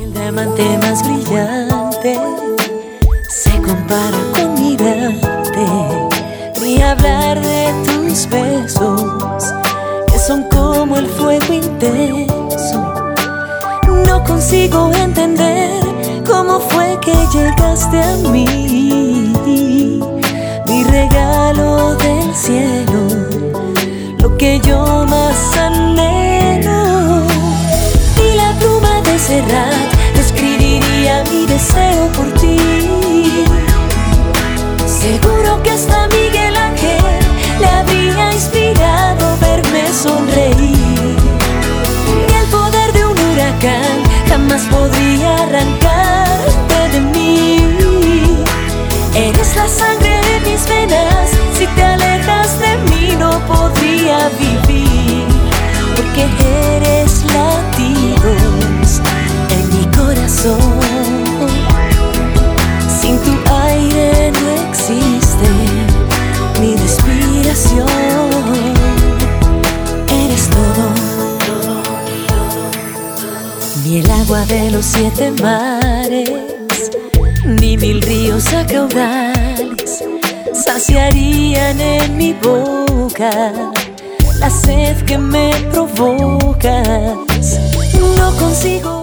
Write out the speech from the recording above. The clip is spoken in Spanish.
El diamante más brillante se compara con mirarte ni hablar de tus besos que son como el fuego intenso. No consigo entender cómo fue que llegaste a mí, mi regalo del cielo, lo que yo más anhelo. Jamás podría arrancarte de mí. Eres la sangre de mis venas, si te alejas de mí no podría vivir. Porque eres latidos en mi corazón. Ni el agua de los siete mares, ni mil ríos a caudales saciarían en mi boca la sed que me provocas. No consigo